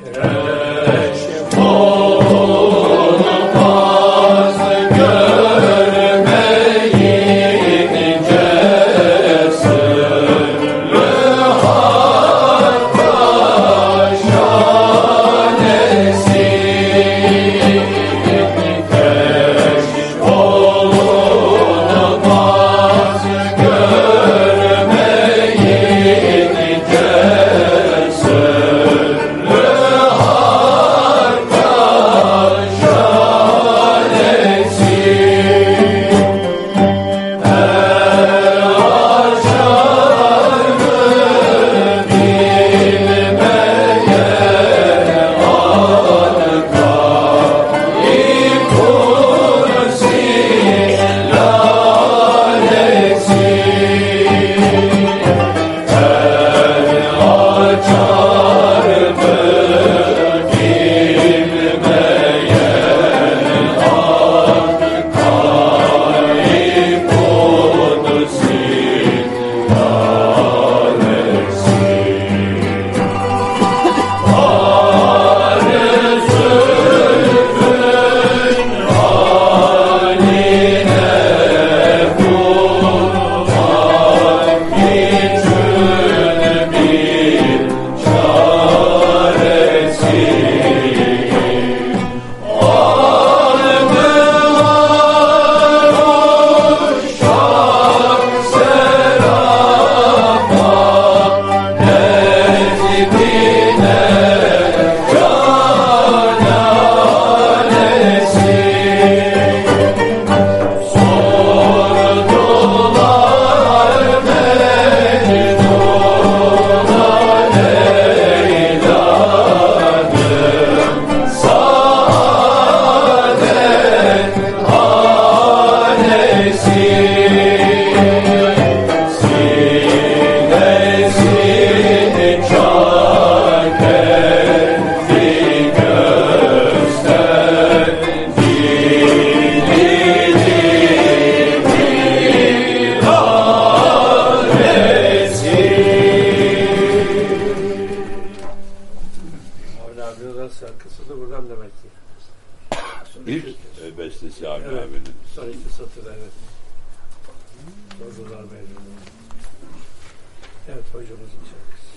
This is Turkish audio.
Gracias. Şarkısı da buradan demek ki. İlk e, bestesi Avni Evet. abinin. Son iki satır evet. Sorgular mevzunu. Evet hocamızın şarkısı.